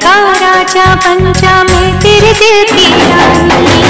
का राजा पंचा मैं तेरे दिल की रानी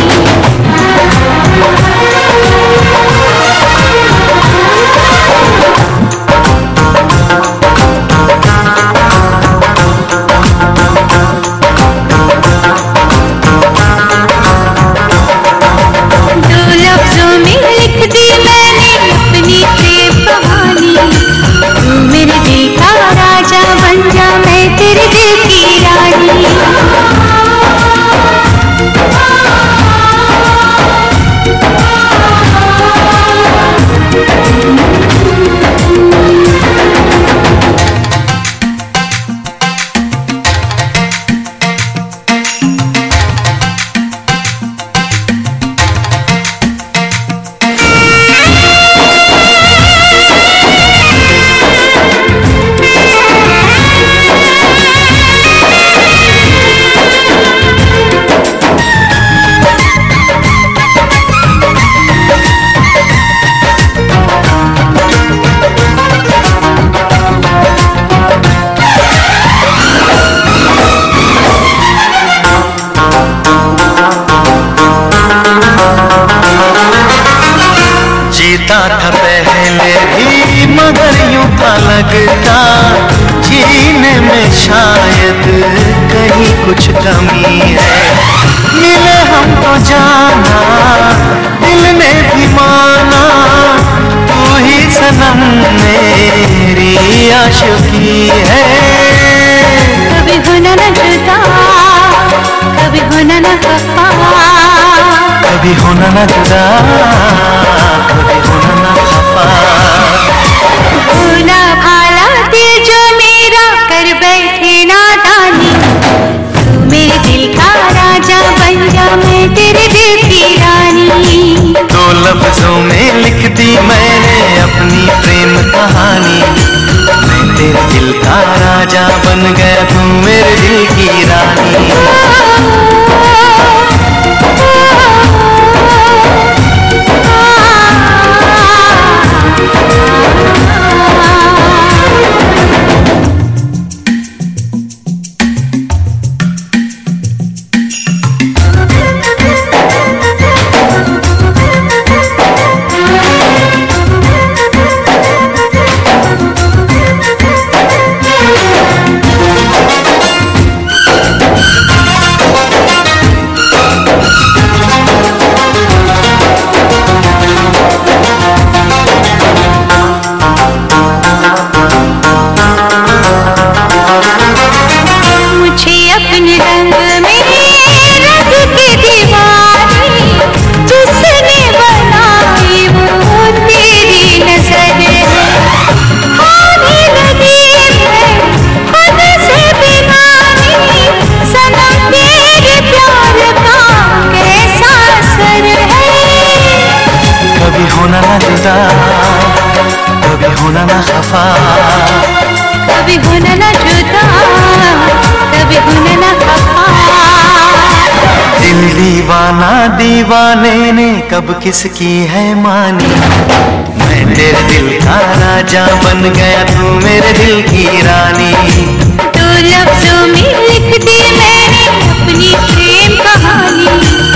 जीता था पहले भी, मगर यूँ था लगता, जीने में शायद कहीं कुछ कमी है। मिले हमको जाना, दिल ने भी माना तू ही सनम मेरी आशिकी है। कभी होना न जुदा कभी होना न खफा कभी होना ना जुदा कभी होना न खफा। भोला भाला दिल जो मेरा कर बैठे नादानी। तू मेरे दिल का राजा बन जा मैं तेरे दिल की रानी। दो लफ्जों में लिख दी मैंने अपनी प्रेम कहानी। मैं तेरे दिल का राजा बन गया तू मेरे दिल की रानी। जुदा कभी होना ना खफा। कभी होना ना जुदा। कभी होना ना खफा। दिल दीवाना दीवाने ने कब किसकी है मानी? मैं तेरे दिल का राजा बन गया तू मेरे दिल की रानी। तो लफ्जों में लिख दी मैंने अपनी प्रेम कहानी।